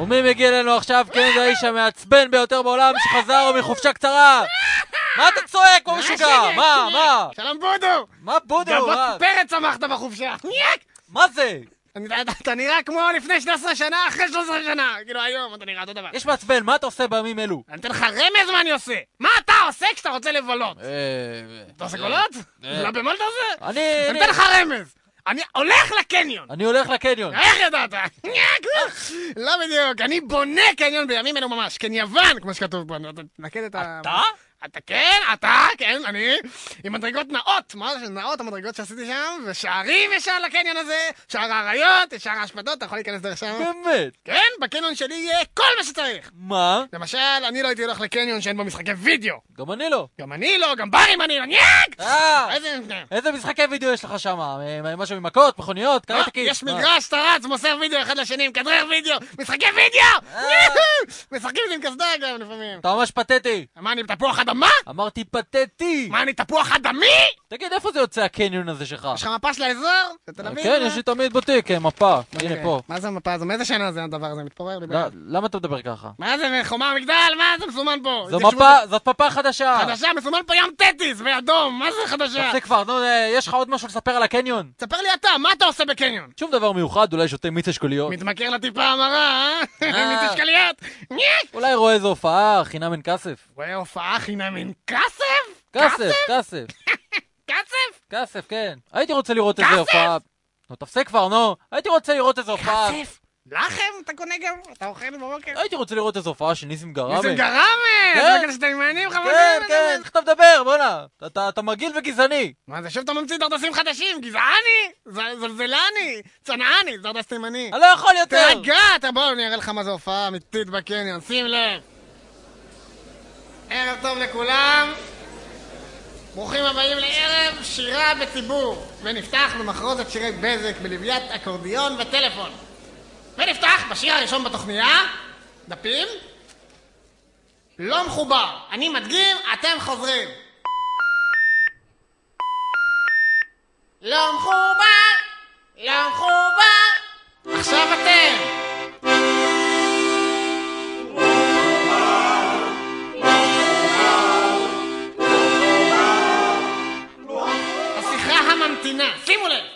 ומי מגיע אלינו עכשיו? כן, זה האיש המעצבן ביותר בעולם שחזר מחופשה קצרה! מה אתה צועק כמו משוגע? מה, מה? שלום בודו! מה בודו? גבות מה? פרץ צמחת בחופשה! ניאק! מה זה? אני- אתה- אתה נראה כמו לפני 13 שנה, אחרי 13 שנה! כאילו היום אתה נראה אותו דבר. יש מעצבן, מה אתה עושה בימים אלו? אני אתן לך רמז מה אני עושה! מה אתה עושה כשאתה רוצה לבלות? אה, אתה עושה קולות? אה. לא במול אתה עושה? אני אני- אתן לך רמז! אני הולך לקניון! אני הולך לקניון. איך ידעת? לא בדיוק, אני בונה קניון בימים אלו ממש, קנייוון, כמו שכתוב פה. אתה תנקד את ה... אתה? אתה כן, אתה, כן, אני, עם מדרגות נאות, מה זה נאות המדרגות שעשיתי שם, ושערים יש על הקניון הזה, שער האריות, שער האשפתות, אתה יכול להיכנס דרך שם. באמת? כן, בקניון שלי יהיה כל מה שצריך. מה? למשל, אני לא הייתי הולך לקניון שאין בו משחקי וידאו. גם אני לא. גם אני לא, גם ברים אני לא, ניאק! אה! איזה... משחקי וידאו יש לך שם? אה, משהו ממכות, מכוניות, לא, קראטקים? יש מגרש, אתה רץ, מוסר וידאו אחד לשני, מכדרר וידאו, משחקי וידאו! משחקים עם קסדה גם לפעמים. אתה ממש פתטי. מה, אני תפוח אדמה? אמרתי פתטי. מה, אני תפוח אדמי? תגיד, איפה זה יוצא הקניון הזה שלך? יש לך מפה של האזור? של תל אביב? כן, יש לי תמיד בתיק, אה, מפה. הנה אוקיי. פה. מה זה המפה הזו? מאיזה שנה זה הדבר הזה? מתפורר לי לא. למה אתה מדבר ככה? מה זה, חומה המגדל? מה זה מסומן פה? זו מפה, זאת מפה חדשה. חדשה, מסומן פה ים תטיס באדום, מה זה חדשה? תפסיק כבר, נו, אה, יש לך עוד משהו לספר על הקניון? תספר לי אתה, מה אתה עושה בקניון? שום דבר מיוחד, אולי שותה מיץ אשכוליות. מתמכר לטיפה המרה, אה? אה. מתשקליות? אולי רואה איזו הופעה, חינם אין כסף. רואה הופעה חינם עם כסף? כסף, כסף, כסף? כסף, כן. הייתי רוצה לראות איזה? הופעה. נו, תפסיק כבר, נו. הייתי רוצה לראות איזה הופעה. כסף? לחם אתה קונה גם? אתה אוכל בבוקר? הייתי רוצה לראות איזו הופעה של ניסים גראמה. ניסים גראמה! כן. אתה כאלה תימנים חמודים? כן, כן, איך אתה מדבר, בואנה. אתה- מגעיל וגזעני. מה זה, שוב אתה ממציא דרדסים חדשים? גזעני? זלזלני? צנעני? דרדס תימני. אני לא יכול יותר. תרגע! אתה בוא, אני אראה לך מה זה הופעה אמיתית בקניון, שים לב. ערב טוב לכולם. ברוכים הבאים לערב שירה בציבור. ונפתח במחרוזת שירי בזק בלוויית אקורדיון וטלפון. ונפתח בשיר הראשון בתוכניה, דפים. לא מחובר. אני מדגים, אתם חוזרים. לא מחובר, לא מחובר. עכשיו אתם. שימו לב.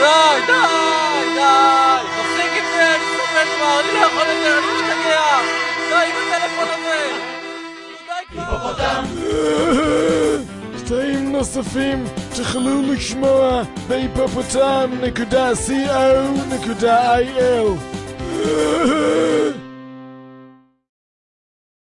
די, די, די! תפסיק עם זה, אני סובל כבר, אני לא יכול יותר, אני משתגע! די עם הטלפון הזה! כבר! קטעים נוספים תוכלו לשמוע בהיפופוטם.co.il